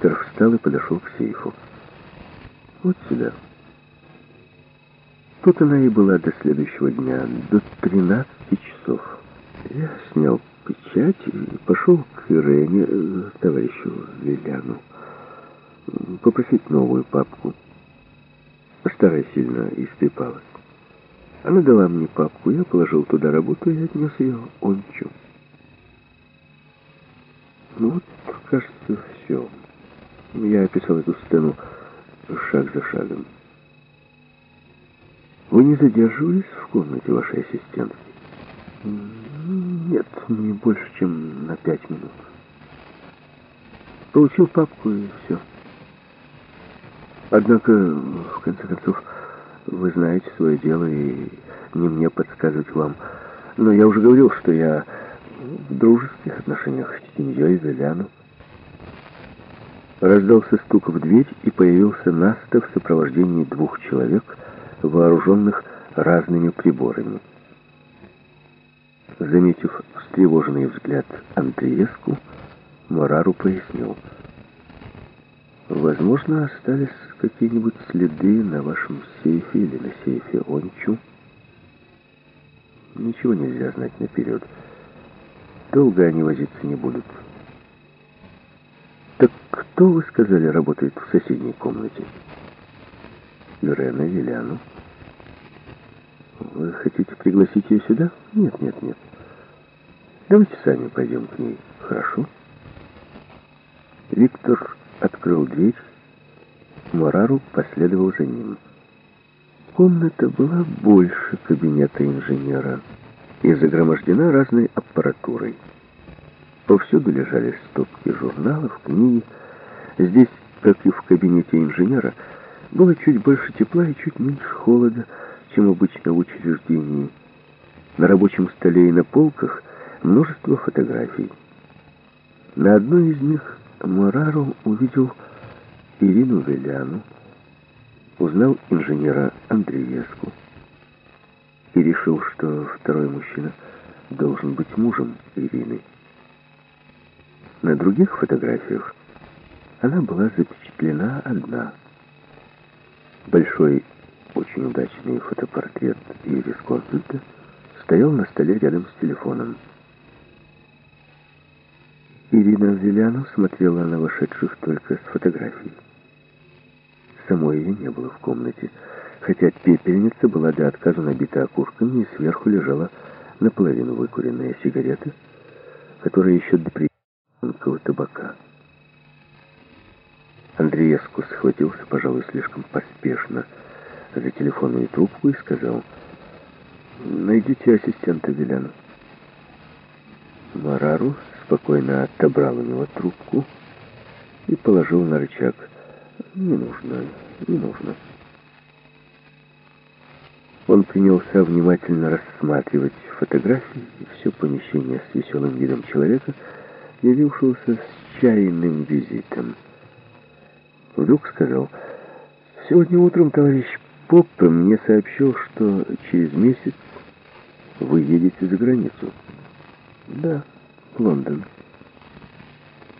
Виктор встал и подошел к сейфу. Вот сюда. Тут она и была до следующего дня, до 13 часов. Я снял печать и пошел к Ирене, э, товарищу Виляну, попросить новую папку. Старая сильно истрепалась. Она дала мне папку, я положил туда работу и отнес ее Ончу. Ну вот, кажется, все. Я описал эту сцену шаг за шагом. Вы не задерживались в комнате вашей ассистентки? Нет, не больше, чем на пять минут. Получил папку и все. Однако, в конце концов, вы знаете свое дело, и не мне подсказывать вам. Но я уже говорил, что я в дружеских отношениях с Теньей Веляну. Раздался стук в дверь, и появился Наста в сопровождении двух человек, вооруженных разными приборами. Заметив встревоженный взгляд Андреевску, Морару пояснил. «Возможно, остались какие-нибудь следы на вашем сейфе или на сейфе Ончу. Ничего нельзя знать наперед. Долго они возиться не будут». «Так кто, вы сказали, работает в соседней комнате?» «Ирена Виляну». «Вы хотите пригласить ее сюда?» «Нет, нет, нет. Давайте сами пойдем к ней, хорошо?» Виктор открыл дверь, Морару последовал за ним. Комната была больше кабинета инженера и загромождена разной аппаратурой. Повсюду лежали стопки журналов, книги. Здесь, как и в кабинете инженера, было чуть больше тепла и чуть меньше холода, чем обычно в учреждении. На рабочем столе и на полках множество фотографий. На одной из них Морару увидел Ирину Веляну, узнал инженера Андреевску и решил, что второй мужчина должен быть мужем Ирины. На других фотографиях она была запечатлена одна. Большой, очень удачный фотопортрет Ирис Консульта стоял на столе рядом с телефоном. Ирина Зеляну смотрела на вошедших только с фотографией. Самой ее не было в комнате, хотя пепельница была до отказа набита окурками, и сверху лежала наполовину выкуренная сигарета, которая еще до тонкого табака. Андреевску схватился, пожалуй, слишком поспешно за телефонную трубку и сказал, «Найдите ассистента Веляна». Марару спокойно отобрал у него трубку и положил на рычаг. «Не нужно, не нужно». Он принялся внимательно рассматривать фотографии и все помещение с веселым видом человека — явившегося с чайным визитом. Вдруг сказал, «Сегодня утром товарищ Поппе мне сообщил, что через месяц вы едете за границу». «Да, Лондон».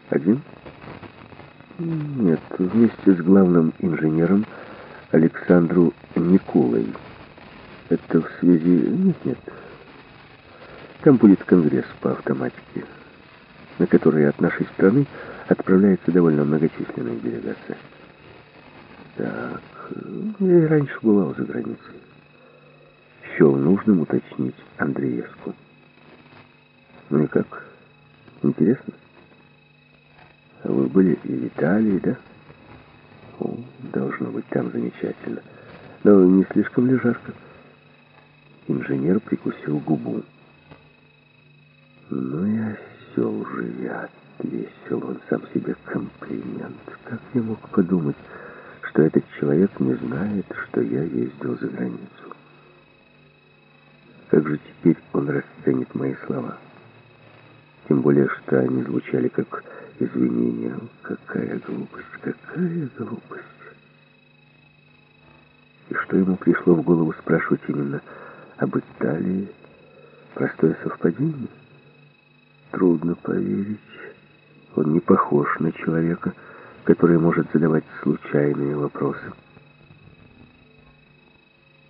«Один?» «Нет, вместе с главным инженером Александру Николой. Это в связи... Нет, нет. Там будет конгресс по автоматике» на которые от нашей страны отправляется довольно многочисленная делегация. Так, я и раньше бывал за границей. Счел нужным уточнить Андреевску. Ну и как? Интересно? Вы были и в Италии, да? О, должно быть там замечательно. Но не слишком ли жарко? Инженер прикусил губу. Ну и осел же я, отвесил он сам себе комплимент. Как я мог подумать, что этот человек не знает, что я ездил за границу? Как же теперь он расценит мои слова? Тем более, что они звучали как извинения. Какая глупость, какая глупость. И что ему пришло в голову спрашивать именно об Италии? Простое совпадение? Трудно поверить. Он не похож на человека, который может задавать случайные вопросы.